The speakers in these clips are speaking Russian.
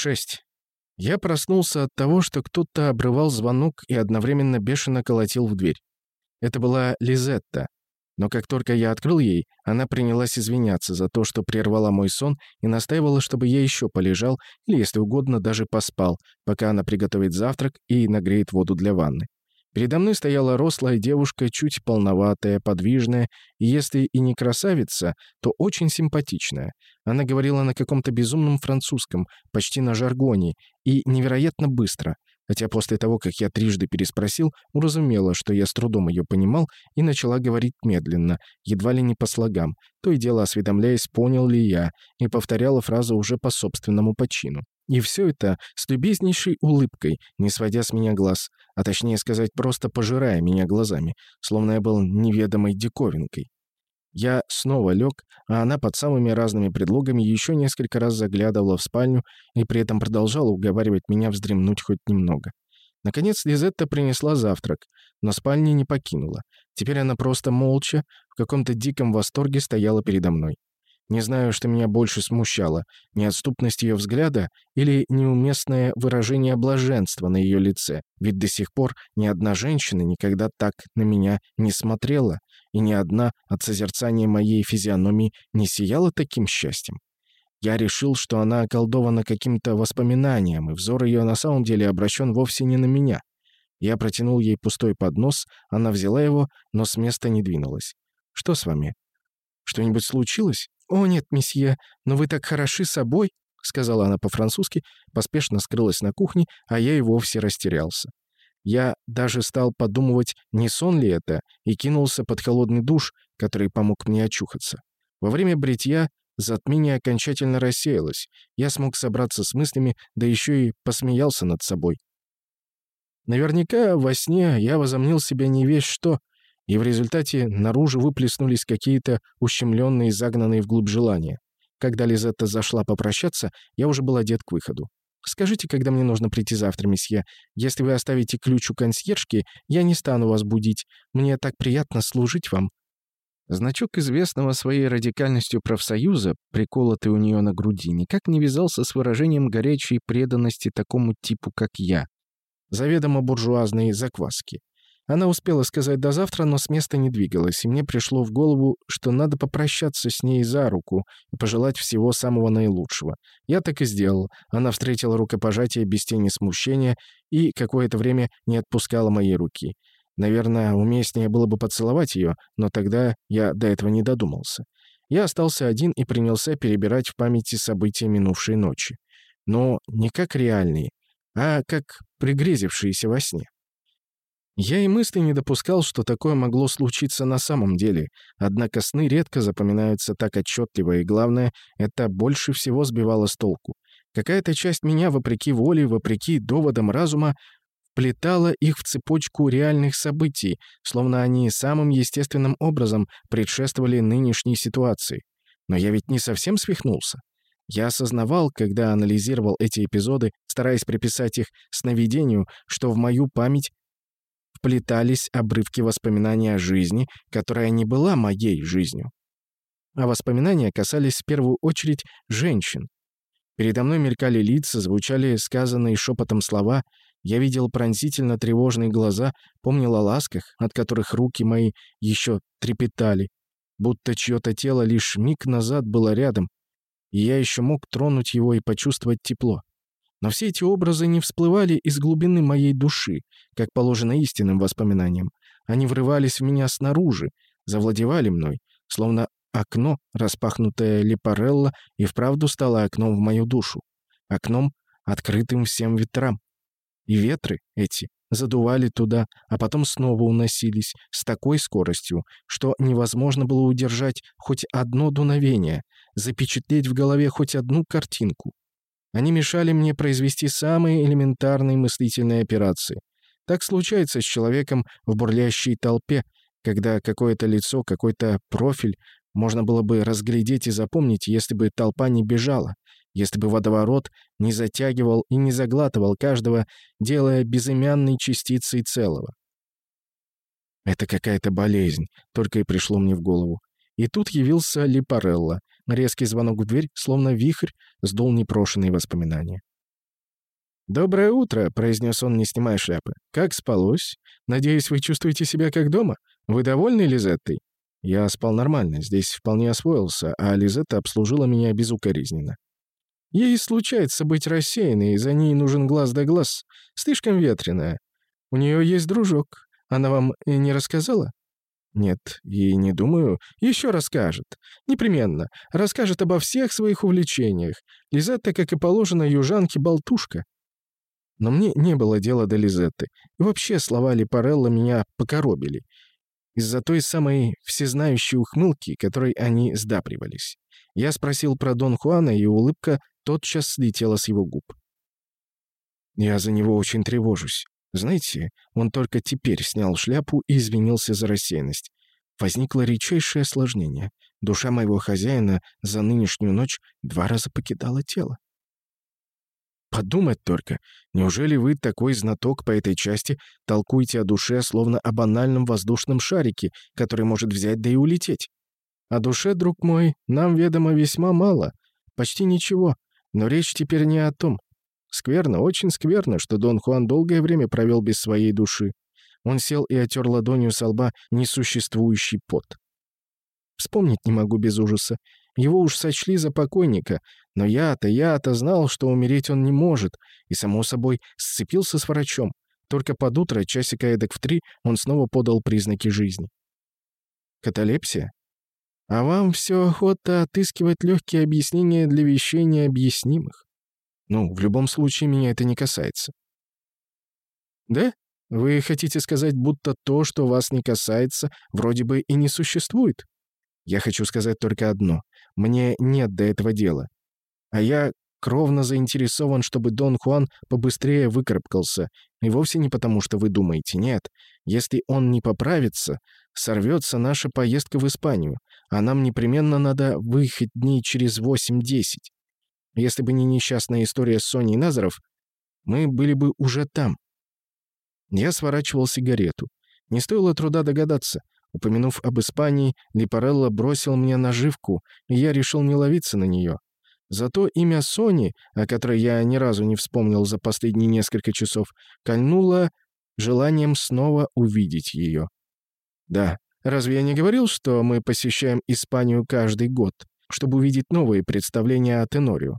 6. Я проснулся от того, что кто-то обрывал звонок и одновременно бешено колотил в дверь. Это была Лизетта. Но как только я открыл ей, она принялась извиняться за то, что прервала мой сон и настаивала, чтобы я еще полежал или, если угодно, даже поспал, пока она приготовит завтрак и нагреет воду для ванны. Передо мной стояла рослая девушка, чуть полноватая, подвижная, и если и не красавица, то очень симпатичная. Она говорила на каком-то безумном французском, почти на жаргоне, и невероятно быстро, хотя после того, как я трижды переспросил, уразумела, что я с трудом ее понимал, и начала говорить медленно, едва ли не по слогам, то и дело осведомляясь, понял ли я, и повторяла фразу уже по собственному почину. И все это с любезнейшей улыбкой, не сводя с меня глаз, а точнее сказать, просто пожирая меня глазами, словно я был неведомой диковинкой. Я снова лег, а она под самыми разными предлогами еще несколько раз заглядывала в спальню и при этом продолжала уговаривать меня вздремнуть хоть немного. Наконец Лизетта принесла завтрак, но спальни не покинула. Теперь она просто молча, в каком-то диком восторге стояла передо мной. Не знаю, что меня больше смущало, неотступность ее взгляда или неуместное выражение блаженства на ее лице, ведь до сих пор ни одна женщина никогда так на меня не смотрела, и ни одна от созерцания моей физиономии не сияла таким счастьем. Я решил, что она околдована каким-то воспоминанием, и взор ее на самом деле обращен вовсе не на меня. Я протянул ей пустой поднос, она взяла его, но с места не двинулась. «Что с вами? Что-нибудь случилось?» «О, нет, месье, но вы так хороши собой», — сказала она по-французски, поспешно скрылась на кухне, а я и вовсе растерялся. Я даже стал подумывать, не сон ли это, и кинулся под холодный душ, который помог мне очухаться. Во время бритья затмение окончательно рассеялось. Я смог собраться с мыслями, да еще и посмеялся над собой. Наверняка во сне я возомнил себя не весь что, и в результате наружу выплеснулись какие-то ущемленные, загнанные вглубь желания. Когда Лизетта зашла попрощаться, я уже был одет к выходу. «Скажите, когда мне нужно прийти завтра, месье. Если вы оставите ключ у консьержки, я не стану вас будить. Мне так приятно служить вам». Значок известного своей радикальностью профсоюза, приколотый у нее на груди, никак не вязался с выражением горячей преданности такому типу, как я. Заведомо буржуазные закваски. Она успела сказать до завтра, но с места не двигалась, и мне пришло в голову, что надо попрощаться с ней за руку и пожелать всего самого наилучшего. Я так и сделал. Она встретила рукопожатие без тени смущения и какое-то время не отпускала моей руки. Наверное, уместнее было бы поцеловать ее, но тогда я до этого не додумался. Я остался один и принялся перебирать в памяти события минувшей ночи. Но не как реальные, а как пригрезившиеся во сне. Я и мысли не допускал, что такое могло случиться на самом деле, однако сны редко запоминаются так отчетливо, и главное, это больше всего сбивало с толку. Какая-то часть меня, вопреки воле, вопреки доводам разума, вплетала их в цепочку реальных событий, словно они самым естественным образом предшествовали нынешней ситуации. Но я ведь не совсем свихнулся. Я осознавал, когда анализировал эти эпизоды, стараясь приписать их сновидению, что в мою память вплетались обрывки воспоминаний о жизни, которая не была моей жизнью. А воспоминания касались в первую очередь женщин. Передо мной мелькали лица, звучали сказанные шепотом слова, я видел пронзительно тревожные глаза, помнил о ласках, от которых руки мои еще трепетали, будто чье-то тело лишь миг назад было рядом, и я еще мог тронуть его и почувствовать тепло. Но все эти образы не всплывали из глубины моей души, как положено истинным воспоминаниям. Они врывались в меня снаружи, завладевали мной, словно окно, распахнутое Липарелло, и вправду стало окном в мою душу. Окном, открытым всем ветрам. И ветры эти задували туда, а потом снова уносились с такой скоростью, что невозможно было удержать хоть одно дуновение, запечатлеть в голове хоть одну картинку. Они мешали мне произвести самые элементарные мыслительные операции. Так случается с человеком в бурлящей толпе, когда какое-то лицо, какой-то профиль можно было бы разглядеть и запомнить, если бы толпа не бежала, если бы водоворот не затягивал и не заглатывал каждого, делая безымянной частицей целого. Это какая-то болезнь, только и пришло мне в голову. И тут явился Липарелло. Резкий звонок в дверь, словно вихрь, сдул непрошенные воспоминания. «Доброе утро», — произнес он, не снимая шляпы. «Как спалось? Надеюсь, вы чувствуете себя как дома? Вы довольны Лизеттой?» Я спал нормально, здесь вполне освоился, а Лизетта обслужила меня безукоризненно. Ей случается быть рассеянной, и за ней нужен глаз да глаз. Слишком ветреная. У нее есть дружок. Она вам и не рассказала? Нет, и не думаю. Еще расскажет. Непременно. Расскажет обо всех своих увлечениях. Лизетта, как и положено, южанке болтушка. Но мне не было дела до Лизетты. И вообще слова Липарелла меня покоробили. Из-за той самой всезнающей ухмылки, которой они сдапривались. Я спросил про Дон Хуана, и улыбка тотчас слетела с его губ. Я за него очень тревожусь. Знаете, он только теперь снял шляпу и извинился за рассеянность. Возникло редчайшее осложнение. Душа моего хозяина за нынешнюю ночь два раза покидала тело. Подумать только, неужели вы, такой знаток по этой части, толкуете о душе, словно о банальном воздушном шарике, который может взять да и улететь? О душе, друг мой, нам ведомо весьма мало, почти ничего, но речь теперь не о том. Скверно, очень скверно, что Дон Хуан долгое время провел без своей души. Он сел и отер ладонью со лба несуществующий пот. Вспомнить не могу без ужаса. Его уж сочли за покойника, но я-то, я-то знал, что умереть он не может, и, само собой, сцепился с врачом. Только под утро, часика эдак в три, он снова подал признаки жизни. Каталепсия? А вам все охота отыскивать легкие объяснения для вещей необъяснимых. Ну, в любом случае, меня это не касается. Да? Вы хотите сказать, будто то, что вас не касается, вроде бы и не существует? Я хочу сказать только одно. Мне нет до этого дела. А я кровно заинтересован, чтобы Дон Хуан побыстрее выкарабкался. И вовсе не потому, что вы думаете. Нет. Если он не поправится, сорвется наша поездка в Испанию. А нам непременно надо выехать дней через 8-10. Если бы не несчастная история с Соней Назаров, мы были бы уже там. Я сворачивал сигарету. Не стоило труда догадаться. Упомянув об Испании, Липарелло бросил мне наживку, и я решил не ловиться на нее. Зато имя Сони, о которой я ни разу не вспомнил за последние несколько часов, кольнуло желанием снова увидеть ее. Да, разве я не говорил, что мы посещаем Испанию каждый год, чтобы увидеть новые представления о Тенорио?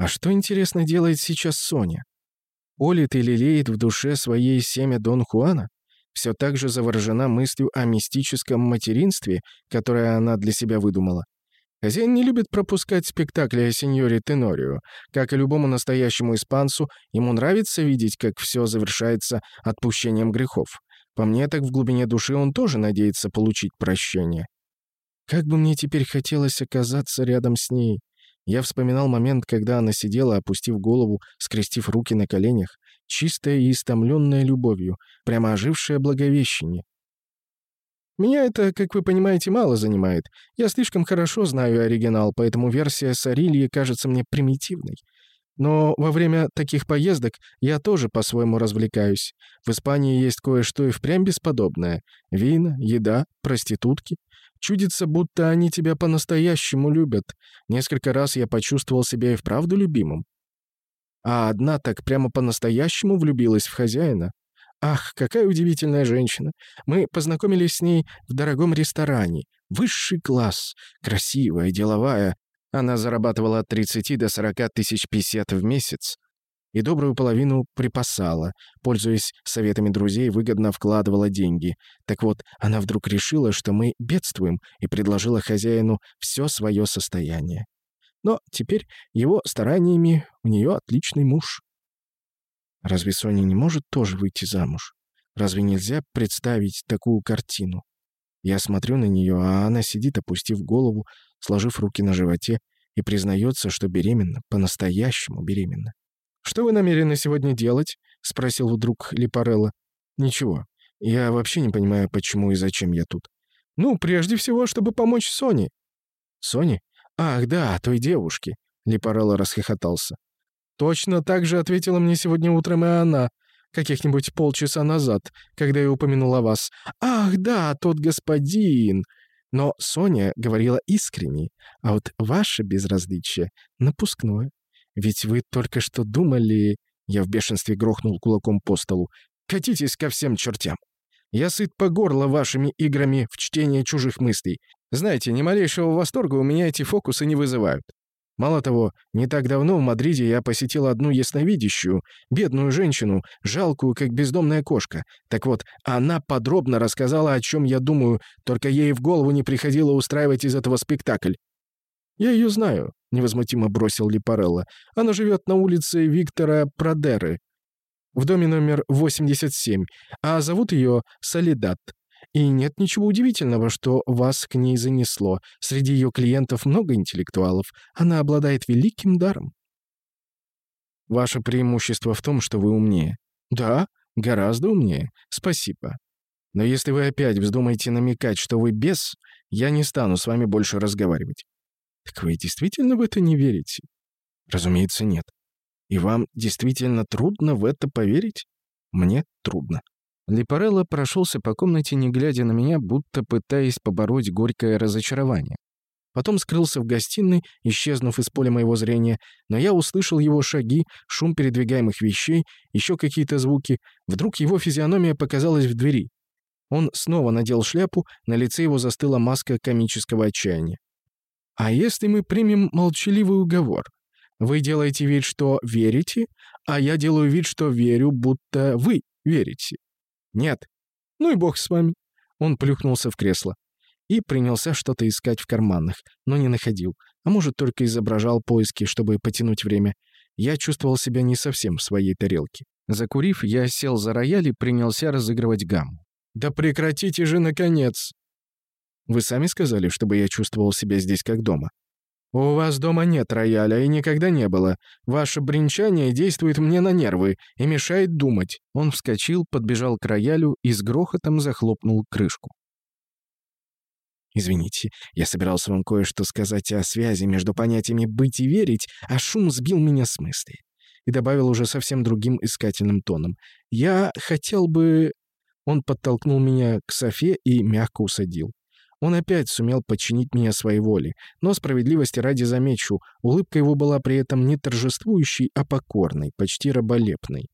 А что, интересно, делает сейчас Соня? Олит и лелеет в душе своей семя Дон Хуана? все так же заворожена мыслью о мистическом материнстве, которое она для себя выдумала. Хозяин не любит пропускать спектакли о сеньоре Тенорио. Как и любому настоящему испанцу, ему нравится видеть, как все завершается отпущением грехов. По мне, так в глубине души он тоже надеется получить прощение. Как бы мне теперь хотелось оказаться рядом с ней. Я вспоминал момент, когда она сидела, опустив голову, скрестив руки на коленях, чистая и истомленная любовью, прямо ожившее благовещение. Меня это, как вы понимаете, мало занимает. Я слишком хорошо знаю оригинал, поэтому версия с Арильи кажется мне примитивной. Но во время таких поездок я тоже по-своему развлекаюсь. В Испании есть кое-что и впрямь бесподобное. Вина, еда, проститутки. Чудится, будто они тебя по-настоящему любят. Несколько раз я почувствовал себя и вправду любимым. А одна так прямо по-настоящему влюбилась в хозяина. Ах, какая удивительная женщина. Мы познакомились с ней в дорогом ресторане. Высший класс. Красивая, деловая. Она зарабатывала от 30 до 40 тысяч песет в месяц. И добрую половину припасала. Пользуясь советами друзей, выгодно вкладывала деньги. Так вот, она вдруг решила, что мы бедствуем, и предложила хозяину все свое состояние. Но теперь его стараниями у нее отличный муж. Разве Соня не может тоже выйти замуж? Разве нельзя представить такую картину? Я смотрю на нее, а она сидит, опустив голову, сложив руки на животе, и признается, что беременна, по-настоящему беременна. «Что вы намерены сегодня делать?» — спросил вдруг Липарелло. «Ничего. Я вообще не понимаю, почему и зачем я тут. Ну, прежде всего, чтобы помочь Соне». «Соне? «Ах, да, той девушке!» — Липарелло расхохотался. «Точно так же ответила мне сегодня утром и она, каких-нибудь полчаса назад, когда я упомянула вас. Ах, да, тот господин!» Но Соня говорила искренне, а вот ваше безразличие — напускное. Ведь вы только что думали... Я в бешенстве грохнул кулаком по столу. «Катитесь ко всем чертям! Я сыт по горло вашими играми в чтение чужих мыслей. Знаете, ни малейшего восторга у меня эти фокусы не вызывают. Мало того, не так давно в Мадриде я посетил одну ясновидящую, бедную женщину, жалкую, как бездомная кошка. Так вот, она подробно рассказала, о чем я думаю, только ей в голову не приходило устраивать из этого спектакль. «Я ее знаю», — невозмутимо бросил Липарелло. «Она живет на улице Виктора Продеры, в доме номер 87, а зовут ее Солидат. И нет ничего удивительного, что вас к ней занесло. Среди ее клиентов много интеллектуалов. Она обладает великим даром. Ваше преимущество в том, что вы умнее. Да, гораздо умнее. Спасибо. Но если вы опять вздумаете намекать, что вы бес, я не стану с вами больше разговаривать. Так вы действительно в это не верите? Разумеется, нет. И вам действительно трудно в это поверить? Мне трудно. Липарелло прошелся по комнате, не глядя на меня, будто пытаясь побороть горькое разочарование. Потом скрылся в гостиной, исчезнув из поля моего зрения, но я услышал его шаги, шум передвигаемых вещей, еще какие-то звуки. Вдруг его физиономия показалась в двери. Он снова надел шляпу, на лице его застыла маска комического отчаяния. «А если мы примем молчаливый уговор? Вы делаете вид, что верите, а я делаю вид, что верю, будто вы верите. «Нет». «Ну и бог с вами». Он плюхнулся в кресло и принялся что-то искать в карманах, но не находил, а может, только изображал поиски, чтобы потянуть время. Я чувствовал себя не совсем в своей тарелке. Закурив, я сел за рояль и принялся разыгрывать гамму. «Да прекратите же, наконец!» «Вы сами сказали, чтобы я чувствовал себя здесь как дома. «У вас дома нет рояля и никогда не было. Ваше бренчание действует мне на нервы и мешает думать». Он вскочил, подбежал к роялю и с грохотом захлопнул крышку. «Извините, я собирался вам кое-что сказать о связи между понятиями «быть» и «верить», а шум сбил меня с мысли». И добавил уже совсем другим искательным тоном. «Я хотел бы...» Он подтолкнул меня к Софе и мягко усадил. Он опять сумел подчинить меня своей воле, но справедливости ради замечу, улыбка его была при этом не торжествующей, а покорной, почти раболепной.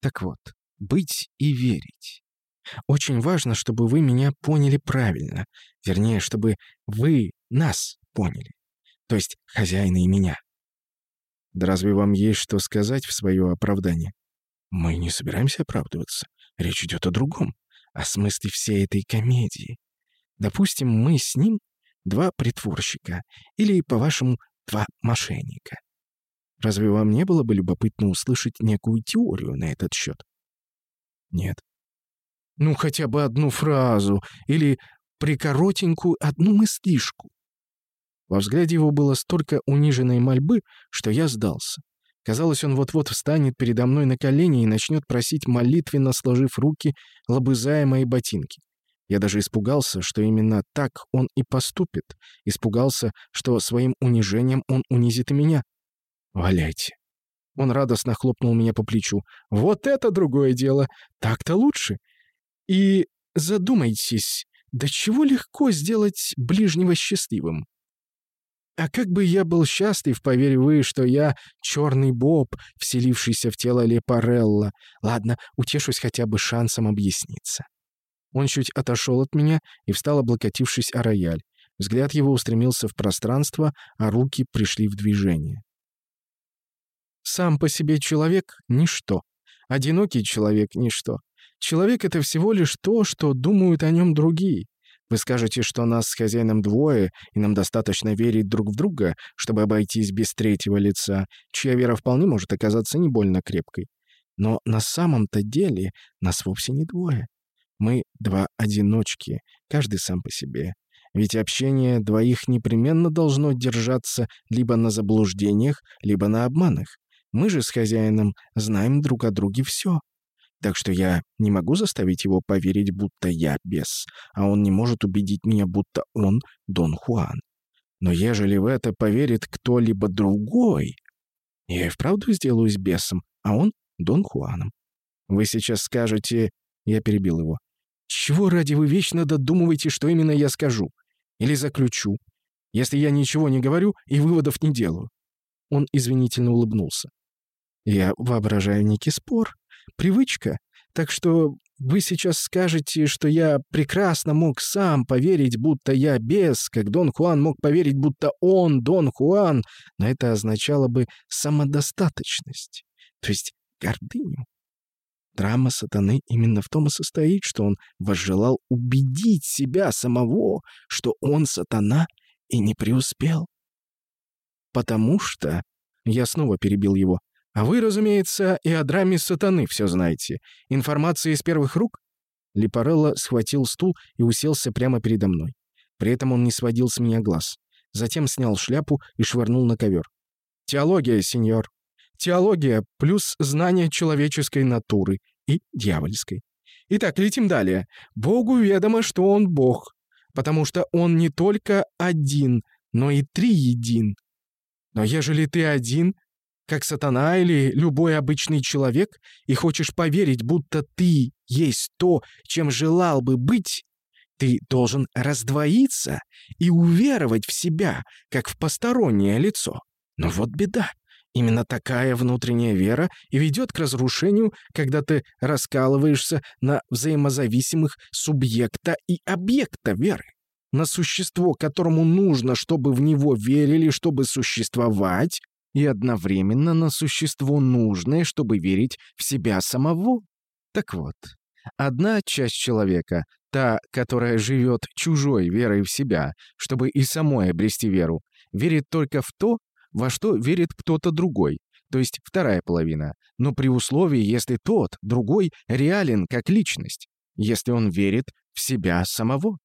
Так вот, быть и верить. Очень важно, чтобы вы меня поняли правильно. Вернее, чтобы вы нас поняли. То есть хозяина и меня. Да разве вам есть что сказать в свое оправдание? Мы не собираемся оправдываться. Речь идет о другом о смысле всей этой комедии. Допустим, мы с ним два притворщика, или, по-вашему, два мошенника. Разве вам не было бы любопытно услышать некую теорию на этот счет? Нет. Ну, хотя бы одну фразу, или прикоротенькую одну мыслишку. Во взгляде его было столько униженной мольбы, что я сдался. Казалось, он вот-вот встанет передо мной на колени и начнет просить молитвенно, сложив руки, лобызая мои ботинки. Я даже испугался, что именно так он и поступит. Испугался, что своим унижением он унизит и меня. «Валяйте». Он радостно хлопнул меня по плечу. «Вот это другое дело! Так-то лучше! И задумайтесь, до чего легко сделать ближнего счастливым? А как бы я был счастлив, поверь вы, что я черный боб, вселившийся в тело Лепарелла. Ладно, утешусь хотя бы шансом объясниться. Он чуть отошел от меня и встал, облокотившись о рояль. Взгляд его устремился в пространство, а руки пришли в движение. Сам по себе человек — ничто. Одинокий человек — ничто. Человек — это всего лишь то, что думают о нем другие. Вы скажете, что нас с хозяином двое, и нам достаточно верить друг в друга, чтобы обойтись без третьего лица, чья вера вполне может оказаться не больно крепкой. Но на самом-то деле нас вовсе не двое. Мы два одиночки, каждый сам по себе. Ведь общение двоих непременно должно держаться либо на заблуждениях, либо на обманах. Мы же с хозяином знаем друг о друге все. Так что я не могу заставить его поверить, будто я бес, а он не может убедить меня, будто он Дон Хуан. Но ежели в это поверит кто-либо другой, я и вправду сделаюсь бесом, а он Дон Хуаном. Вы сейчас скажете... Я перебил его. Чего ради вы вечно додумываете, что именно я скажу? Или заключу? Если я ничего не говорю и выводов не делаю. Он извинительно улыбнулся. Я воображаю некий спор. Привычка. Так что вы сейчас скажете, что я прекрасно мог сам поверить, будто я бес, как Дон Хуан мог поверить, будто он Дон Хуан, но это означало бы самодостаточность, то есть гордыню. Драма сатаны именно в том и состоит, что он возжелал убедить себя самого, что он сатана и не преуспел. Потому что... Я снова перебил его. А вы, разумеется, и о драме сатаны все знаете. Информация из первых рук?» Липарелло схватил стул и уселся прямо передо мной. При этом он не сводил с меня глаз. Затем снял шляпу и швырнул на ковер. «Теология, сеньор. Теология плюс знание человеческой натуры и дьявольской. Итак, летим далее. Богу ведомо, что он Бог, потому что он не только один, но и триедин. Но ежели ты один, как сатана или любой обычный человек, и хочешь поверить, будто ты есть то, чем желал бы быть, ты должен раздвоиться и уверовать в себя, как в постороннее лицо. Но вот беда. Именно такая внутренняя вера и ведет к разрушению, когда ты раскалываешься на взаимозависимых субъекта и объекта веры. На существо, которому нужно, чтобы в него верили, чтобы существовать, и одновременно на существо нужное, чтобы верить в себя самого. Так вот, одна часть человека, та, которая живет чужой верой в себя, чтобы и самой обрести веру, верит только в то, во что верит кто-то другой, то есть вторая половина, но при условии, если тот, другой, реален как личность, если он верит в себя самого.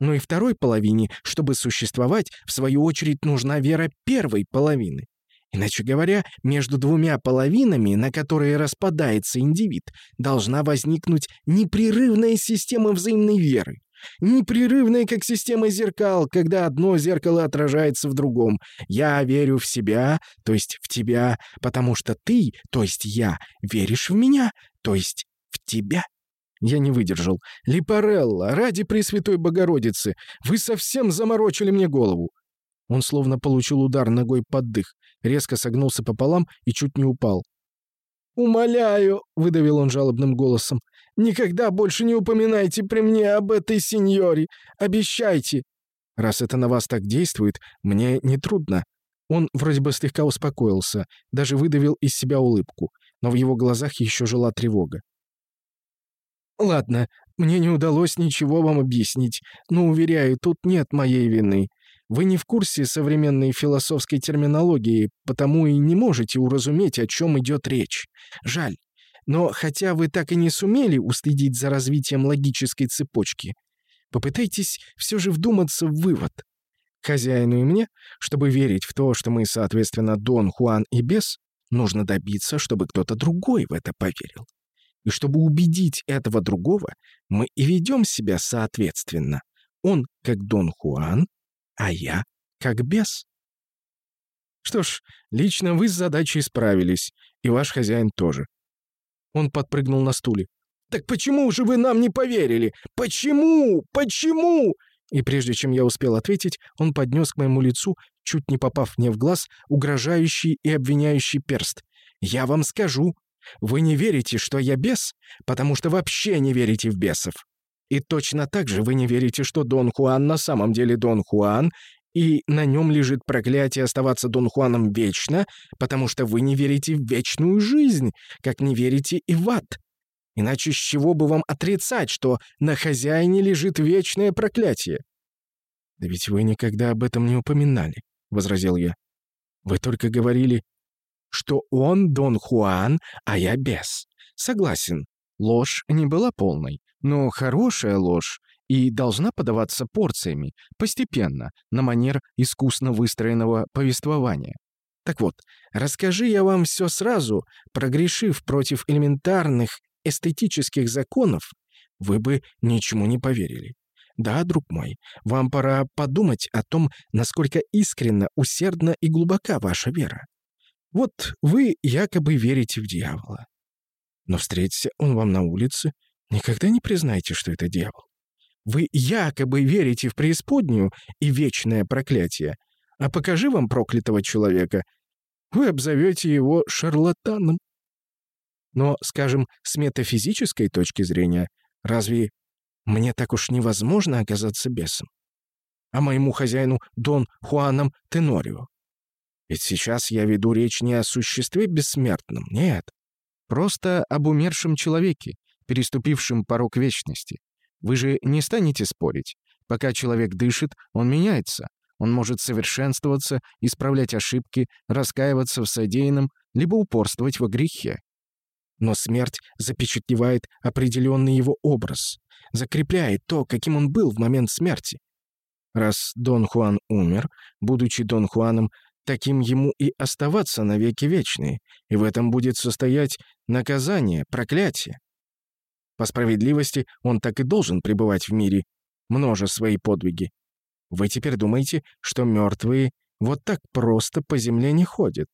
Но и второй половине, чтобы существовать, в свою очередь нужна вера первой половины. Иначе говоря, между двумя половинами, на которые распадается индивид, должна возникнуть непрерывная система взаимной веры. Непрерывная, как система зеркал, когда одно зеркало отражается в другом. Я верю в себя, то есть в тебя, потому что ты, то есть я, веришь в меня, то есть в тебя. Я не выдержал. «Липарелла, ради Пресвятой Богородицы, вы совсем заморочили мне голову!» Он словно получил удар ногой под дых, резко согнулся пополам и чуть не упал. «Умоляю!» — выдавил он жалобным голосом. «Никогда больше не упоминайте при мне об этой сеньоре! Обещайте!» «Раз это на вас так действует, мне нетрудно». Он вроде бы слегка успокоился, даже выдавил из себя улыбку, но в его глазах еще жила тревога. «Ладно, мне не удалось ничего вам объяснить, но, уверяю, тут нет моей вины. Вы не в курсе современной философской терминологии, потому и не можете уразуметь, о чем идет речь. Жаль. Но хотя вы так и не сумели уследить за развитием логической цепочки, попытайтесь все же вдуматься в вывод. Хозяину и мне, чтобы верить в то, что мы, соответственно, Дон, Хуан и Бес, нужно добиться, чтобы кто-то другой в это поверил. И чтобы убедить этого другого, мы и ведем себя соответственно. Он как Дон Хуан, а я как бес. Что ж, лично вы с задачей справились, и ваш хозяин тоже. Он подпрыгнул на стуле. «Так почему же вы нам не поверили? Почему? Почему?» И прежде чем я успел ответить, он поднес к моему лицу, чуть не попав мне в глаз, угрожающий и обвиняющий перст. «Я вам скажу, вы не верите, что я бес, потому что вообще не верите в бесов. И точно так же вы не верите, что Дон Хуан на самом деле Дон Хуан, и на нем лежит проклятие оставаться Дон Хуаном вечно, потому что вы не верите в вечную жизнь, как не верите и в ад. Иначе с чего бы вам отрицать, что на хозяине лежит вечное проклятие? «Да ведь вы никогда об этом не упоминали», — возразил я. «Вы только говорили, что он Дон Хуан, а я бес. Согласен, ложь не была полной, но хорошая ложь и должна подаваться порциями, постепенно, на манер искусно выстроенного повествования. Так вот, расскажи я вам все сразу, прогрешив против элементарных эстетических законов, вы бы ничему не поверили. Да, друг мой, вам пора подумать о том, насколько искренна, усердна и глубока ваша вера. Вот вы якобы верите в дьявола. Но встретится он вам на улице, никогда не признайте, что это дьявол. Вы якобы верите в преисподнюю и вечное проклятие, а покажи вам проклятого человека, вы обзовете его шарлатаном. Но, скажем, с метафизической точки зрения, разве мне так уж невозможно оказаться бесом? А моему хозяину Дон Хуаном Тенорио? Ведь сейчас я веду речь не о существе бессмертном, нет. Просто об умершем человеке, переступившем порог вечности. Вы же не станете спорить. Пока человек дышит, он меняется. Он может совершенствоваться, исправлять ошибки, раскаиваться в содеянном, либо упорствовать во грехе. Но смерть запечатлевает определенный его образ, закрепляет то, каким он был в момент смерти. Раз Дон Хуан умер, будучи Дон Хуаном, таким ему и оставаться навеки вечные, и в этом будет состоять наказание, проклятие. По справедливости он так и должен пребывать в мире, множа свои подвиги. Вы теперь думаете, что мертвые вот так просто по земле не ходят.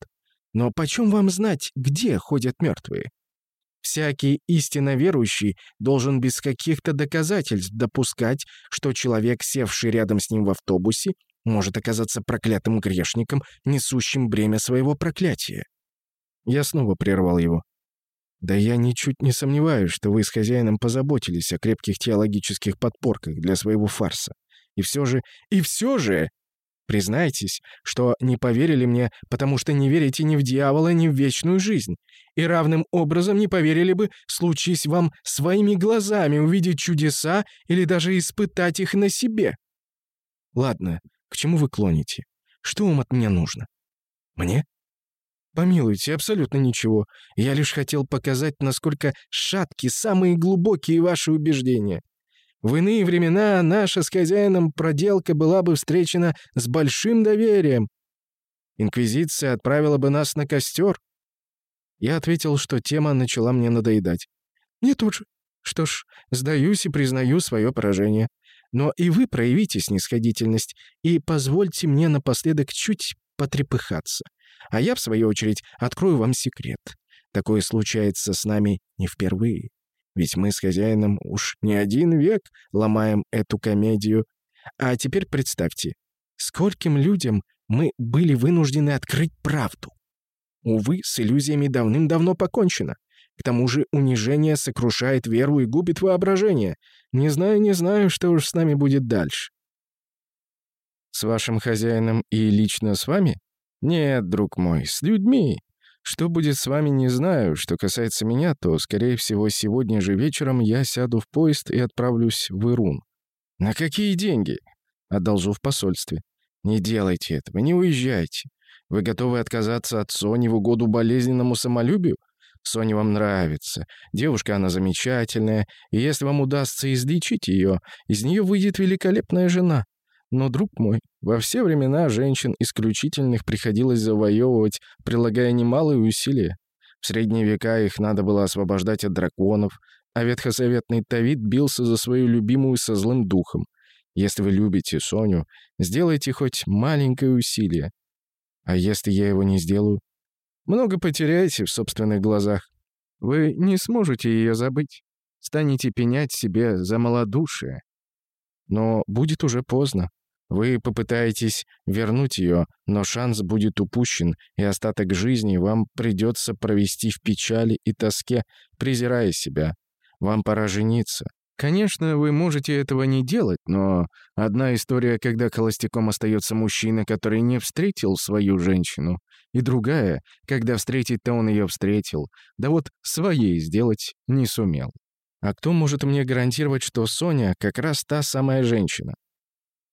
Но почем вам знать, где ходят мертвые? Всякий истинно верующий должен без каких-то доказательств допускать, что человек, севший рядом с ним в автобусе, может оказаться проклятым грешником, несущим бремя своего проклятия. Я снова прервал его. «Да я ничуть не сомневаюсь, что вы с хозяином позаботились о крепких теологических подпорках для своего фарса. И все же... И все же... Признайтесь, что не поверили мне, потому что не верите ни в дьявола, ни в вечную жизнь. И равным образом не поверили бы, случись вам своими глазами увидеть чудеса или даже испытать их на себе. Ладно, к чему вы клоните? Что вам от меня нужно? Мне? Помилуйте, абсолютно ничего. Я лишь хотел показать, насколько шатки самые глубокие ваши убеждения. В иные времена наша с хозяином проделка была бы встречена с большим доверием. Инквизиция отправила бы нас на костер. Я ответил, что тема начала мне надоедать. Мне тоже. Что ж, сдаюсь и признаю свое поражение. Но и вы проявите снисходительность и позвольте мне напоследок чуть потрепыхаться. А я, в свою очередь, открою вам секрет. Такое случается с нами не впервые. Ведь мы с хозяином уж не один век ломаем эту комедию. А теперь представьте, скольким людям мы были вынуждены открыть правду. Увы, с иллюзиями давным-давно покончено. К тому же унижение сокрушает веру и губит воображение. Не знаю, не знаю, что уж с нами будет дальше. С вашим хозяином и лично с вами? Нет, друг мой, с людьми. Что будет с вами, не знаю. Что касается меня, то, скорее всего, сегодня же вечером я сяду в поезд и отправлюсь в Ирун. На какие деньги? Одолжу в посольстве. Не делайте этого, не уезжайте. Вы готовы отказаться от Сони в угоду болезненному самолюбию? Соня вам нравится. Девушка она замечательная, и если вам удастся излечить ее, из нее выйдет великолепная жена. Но, друг мой, во все времена женщин исключительных приходилось завоевывать, прилагая немалые усилия. В средние века их надо было освобождать от драконов, а ветхосоветный Тавид бился за свою любимую со злым духом. Если вы любите Соню, сделайте хоть маленькое усилие. А если я его не сделаю? Много потеряете в собственных глазах. Вы не сможете ее забыть. Станете пенять себе за малодушие. Но будет уже поздно. Вы попытаетесь вернуть ее, но шанс будет упущен, и остаток жизни вам придется провести в печали и тоске, презирая себя. Вам пора жениться. Конечно, вы можете этого не делать, но одна история, когда холостяком остается мужчина, который не встретил свою женщину, и другая, когда встретить-то он ее встретил, да вот своей сделать не сумел. А кто может мне гарантировать, что Соня как раз та самая женщина?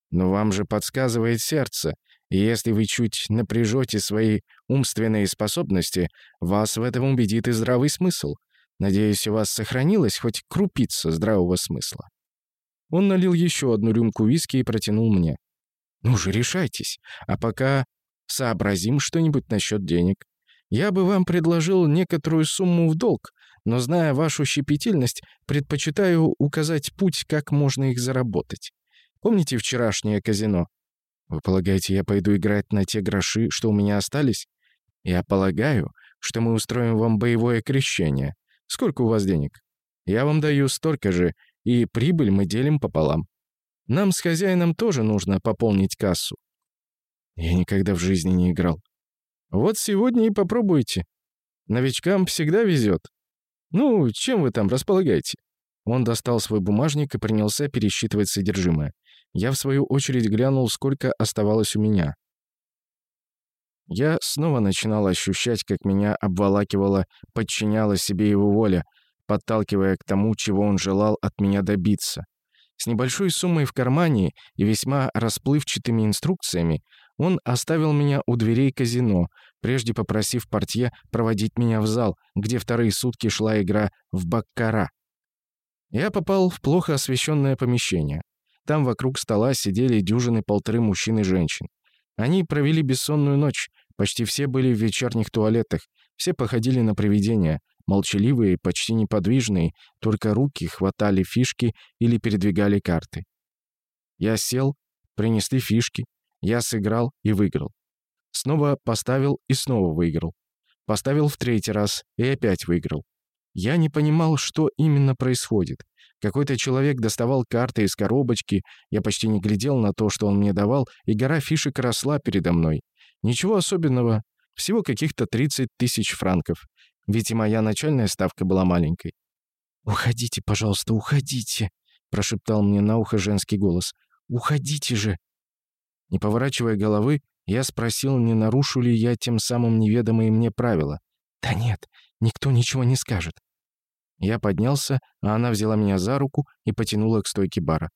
Но вам же подсказывает сердце, и если вы чуть напряжете свои умственные способности, вас в этом убедит и здравый смысл. Надеюсь, у вас сохранилась хоть крупица здравого смысла». Он налил еще одну рюмку виски и протянул мне. «Ну же, решайтесь. А пока сообразим что-нибудь насчет денег. Я бы вам предложил некоторую сумму в долг, но, зная вашу щепетильность, предпочитаю указать путь, как можно их заработать. Помните вчерашнее казино? Вы полагаете, я пойду играть на те гроши, что у меня остались? Я полагаю, что мы устроим вам боевое крещение. Сколько у вас денег? Я вам даю столько же, и прибыль мы делим пополам. Нам с хозяином тоже нужно пополнить кассу. Я никогда в жизни не играл. Вот сегодня и попробуйте. Новичкам всегда везет. Ну, чем вы там располагаете?» Он достал свой бумажник и принялся пересчитывать содержимое. Я, в свою очередь, глянул, сколько оставалось у меня. Я снова начинал ощущать, как меня обволакивала, подчиняла себе его воля, подталкивая к тому, чего он желал от меня добиться. С небольшой суммой в кармане и весьма расплывчатыми инструкциями он оставил меня у дверей казино, прежде попросив портье проводить меня в зал, где вторые сутки шла игра в баккара. Я попал в плохо освещенное помещение. Там вокруг стола сидели дюжины полторы мужчин и женщин. Они провели бессонную ночь, почти все были в вечерних туалетах, все походили на привидения, молчаливые, почти неподвижные, только руки хватали фишки или передвигали карты. Я сел, принесли фишки, я сыграл и выиграл. Снова поставил и снова выиграл. Поставил в третий раз и опять выиграл. Я не понимал, что именно происходит. Какой-то человек доставал карты из коробочки, я почти не глядел на то, что он мне давал, и гора фишек росла передо мной. Ничего особенного, всего каких-то 30 тысяч франков. Ведь и моя начальная ставка была маленькой. «Уходите, пожалуйста, уходите», — прошептал мне на ухо женский голос. «Уходите же!» Не поворачивая головы, я спросил, не нарушу ли я тем самым неведомые мне правила. «Да нет, никто ничего не скажет. Я поднялся, а она взяла меня за руку и потянула к стойке бара.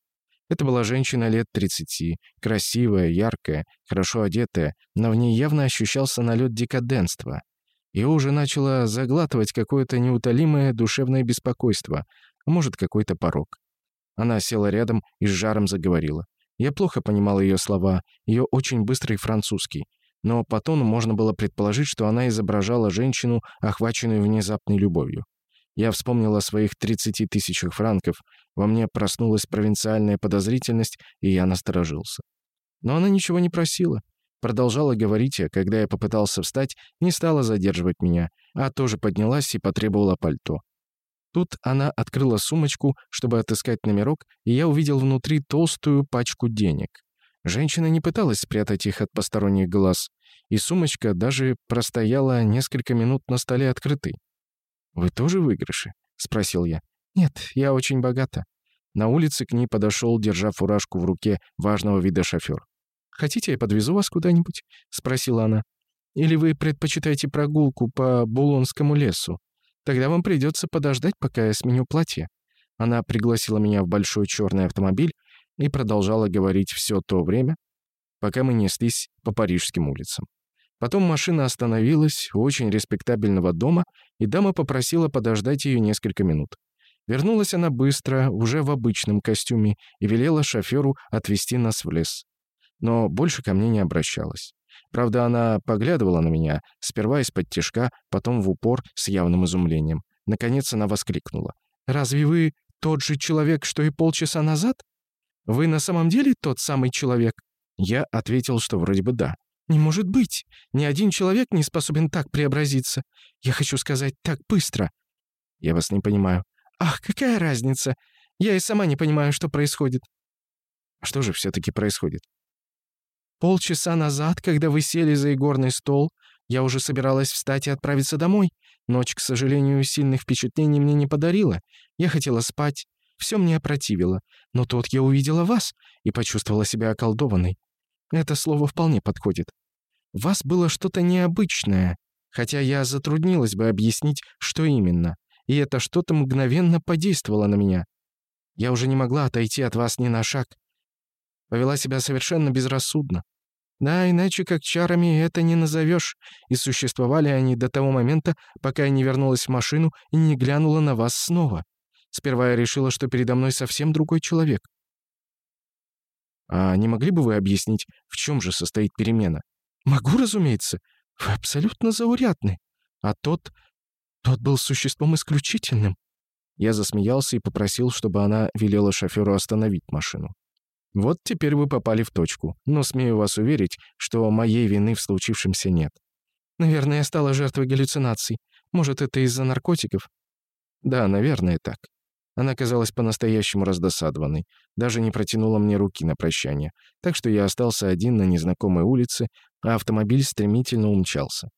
Это была женщина лет 30, красивая, яркая, хорошо одетая, но в ней явно ощущался налет декаденства. Ее уже начало заглатывать какое-то неутолимое душевное беспокойство, может, какой-то порог. Она села рядом и с жаром заговорила. Я плохо понимал ее слова, ее очень быстрый французский, но по тону можно было предположить, что она изображала женщину, охваченную внезапной любовью. Я вспомнил о своих 30 тысячах франков, во мне проснулась провинциальная подозрительность, и я насторожился. Но она ничего не просила. Продолжала говорить, а когда я попытался встать, не стала задерживать меня, а тоже поднялась и потребовала пальто. Тут она открыла сумочку, чтобы отыскать номерок, и я увидел внутри толстую пачку денег. Женщина не пыталась спрятать их от посторонних глаз, и сумочка даже простояла несколько минут на столе открытой. «Вы тоже в выигрыше?» — спросил я. «Нет, я очень богата». На улице к ней подошел, держа фуражку в руке, важного вида шофер. «Хотите, я подвезу вас куда-нибудь?» — спросила она. «Или вы предпочитаете прогулку по Булонскому лесу? Тогда вам придется подождать, пока я сменю платье». Она пригласила меня в большой черный автомобиль и продолжала говорить все то время, пока мы неслись по парижским улицам. Потом машина остановилась у очень респектабельного дома, и дама попросила подождать ее несколько минут. Вернулась она быстро, уже в обычном костюме, и велела шоферу отвезти нас в лес. Но больше ко мне не обращалась. Правда, она поглядывала на меня, сперва из-под тишка, потом в упор с явным изумлением. Наконец она воскликнула. «Разве вы тот же человек, что и полчаса назад? Вы на самом деле тот самый человек?» Я ответил, что вроде бы да. «Не может быть! Ни один человек не способен так преобразиться. Я хочу сказать, так быстро!» «Я вас не понимаю». «Ах, какая разница! Я и сама не понимаю, что происходит». «Что же все-таки происходит?» «Полчаса назад, когда вы сели за игорный стол, я уже собиралась встать и отправиться домой. Ночь, к сожалению, сильных впечатлений мне не подарила. Я хотела спать. Все мне опротивило. Но тут я увидела вас и почувствовала себя околдованной. Это слово вполне подходит. В вас было что-то необычное, хотя я затруднилась бы объяснить, что именно. И это что-то мгновенно подействовало на меня. Я уже не могла отойти от вас ни на шаг. Повела себя совершенно безрассудно. Да, иначе как чарами это не назовешь. И существовали они до того момента, пока я не вернулась в машину и не глянула на вас снова. Сперва я решила, что передо мной совсем другой человек. А не могли бы вы объяснить, в чем же состоит перемена? Могу, разумеется. Вы абсолютно заурядны. А тот... тот был существом исключительным. Я засмеялся и попросил, чтобы она велела шоферу остановить машину. Вот теперь вы попали в точку, но смею вас уверить, что моей вины в случившемся нет. Наверное, я стала жертвой галлюцинаций. Может, это из-за наркотиков? Да, наверное, так. Она казалась по-настоящему раздосадованной, даже не протянула мне руки на прощание, так что я остался один на незнакомой улице, а автомобиль стремительно умчался.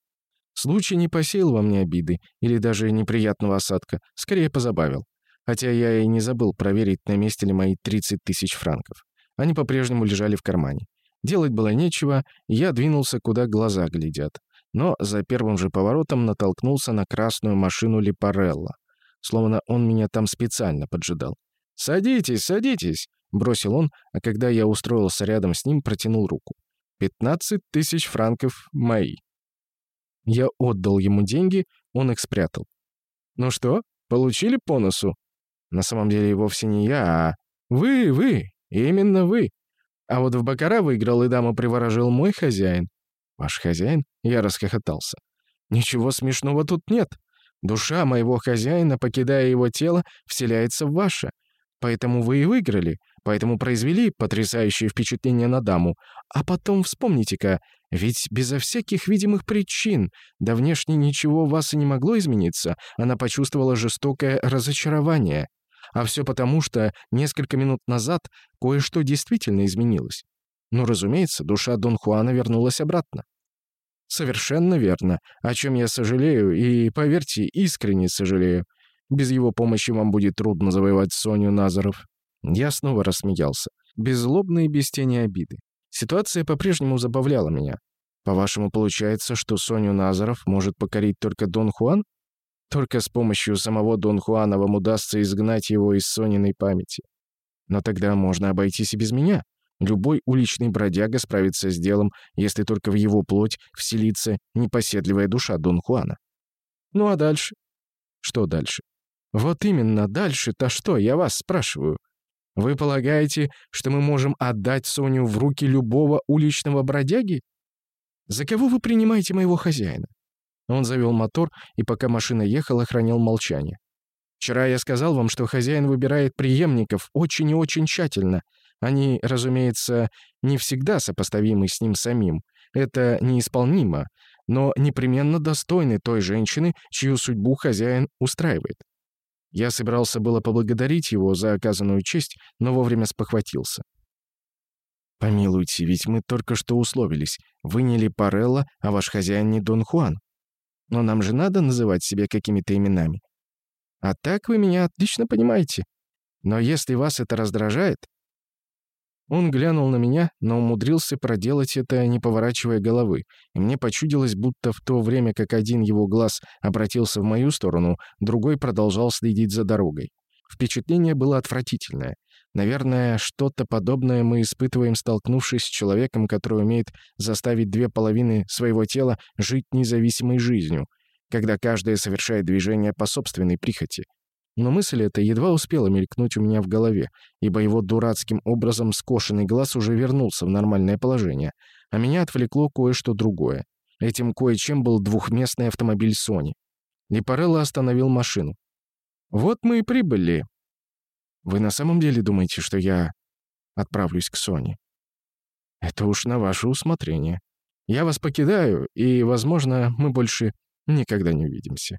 Случай не посеял во мне обиды или даже неприятного осадка, скорее позабавил. Хотя я и не забыл проверить, на месте ли мои 30 тысяч франков. Они по-прежнему лежали в кармане. Делать было нечего, я двинулся, куда глаза глядят. Но за первым же поворотом натолкнулся на красную машину Липарелла. Словно он меня там специально поджидал. «Садитесь, садитесь!» — бросил он, а когда я устроился рядом с ним, протянул руку. «Пятнадцать тысяч франков мои». Я отдал ему деньги, он их спрятал. «Ну что, получили по носу?» На самом деле вовсе не я, а вы, вы, именно вы. А вот в бакара выиграл и даму приворожил мой хозяин. Ваш хозяин? Я расхохотался. Ничего смешного тут нет. Душа моего хозяина, покидая его тело, вселяется в ваше. Поэтому вы и выиграли, поэтому произвели потрясающее впечатление на даму. А потом вспомните-ка, ведь безо всяких видимых причин, да внешне ничего у вас и не могло измениться, она почувствовала жестокое разочарование. А все потому, что несколько минут назад кое-что действительно изменилось. Но, разумеется, душа Дон Хуана вернулась обратно. Совершенно верно, о чем я сожалею, и, поверьте, искренне сожалею. Без его помощи вам будет трудно завоевать Соню Назаров. Я снова рассмеялся, беззлобно и без тени обиды. Ситуация по-прежнему забавляла меня. По-вашему, получается, что Соню Назаров может покорить только Дон Хуан? Только с помощью самого Дон Хуана вам удастся изгнать его из Сониной памяти. Но тогда можно обойтись и без меня. Любой уличный бродяга справится с делом, если только в его плоть вселится непоседливая душа Дон Хуана. Ну а дальше? Что дальше? Вот именно, дальше-то что, я вас спрашиваю. Вы полагаете, что мы можем отдать Соню в руки любого уличного бродяги? За кого вы принимаете моего хозяина? Он завел мотор и, пока машина ехала, хранил молчание. «Вчера я сказал вам, что хозяин выбирает преемников очень и очень тщательно. Они, разумеется, не всегда сопоставимы с ним самим. Это неисполнимо, но непременно достойны той женщины, чью судьбу хозяин устраивает. Я собирался было поблагодарить его за оказанную честь, но вовремя спохватился. «Помилуйте, ведь мы только что условились. Вы не Липарелло, а ваш хозяин не Дон Хуан. Но нам же надо называть себя какими-то именами. А так вы меня отлично понимаете. Но если вас это раздражает...» Он глянул на меня, но умудрился проделать это, не поворачивая головы, и мне почудилось, будто в то время как один его глаз обратился в мою сторону, другой продолжал следить за дорогой. Впечатление было отвратительное. Наверное, что-то подобное мы испытываем, столкнувшись с человеком, который умеет заставить две половины своего тела жить независимой жизнью, когда каждая совершает движение по собственной прихоти. Но мысль эта едва успела мелькнуть у меня в голове, ибо его дурацким образом скошенный глаз уже вернулся в нормальное положение, а меня отвлекло кое-что другое. Этим кое-чем был двухместный автомобиль Сони. Липарелло остановил машину. «Вот мы и прибыли», вы на самом деле думаете, что я отправлюсь к Соне? Это уж на ваше усмотрение. Я вас покидаю, и, возможно, мы больше никогда не увидимся.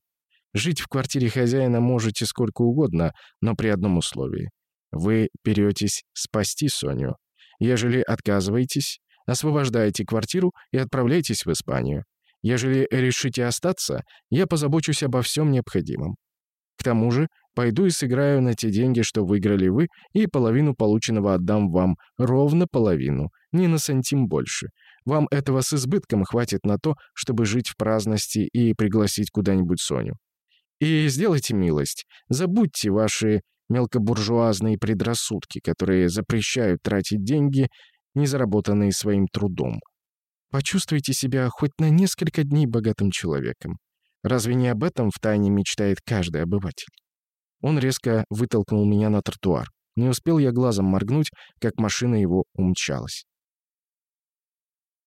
Жить в квартире хозяина можете сколько угодно, но при одном условии. Вы беретесь спасти Соню. Ежели отказываетесь, освобождаете квартиру и отправляйтесь в Испанию. Ежели решите остаться, я позабочусь обо всем необходимом. К тому же Пойду и сыграю на те деньги, что выиграли вы, и половину полученного отдам вам. Ровно половину. Не на сантим больше. Вам этого с избытком хватит на то, чтобы жить в праздности и пригласить куда-нибудь Соню. И сделайте милость. Забудьте ваши мелкобуржуазные предрассудки, которые запрещают тратить деньги, не заработанные своим трудом. Почувствуйте себя хоть на несколько дней богатым человеком. Разве не об этом втайне мечтает каждый обыватель? Он резко вытолкнул меня на тротуар. Не успел я глазом моргнуть, как машина его умчалась.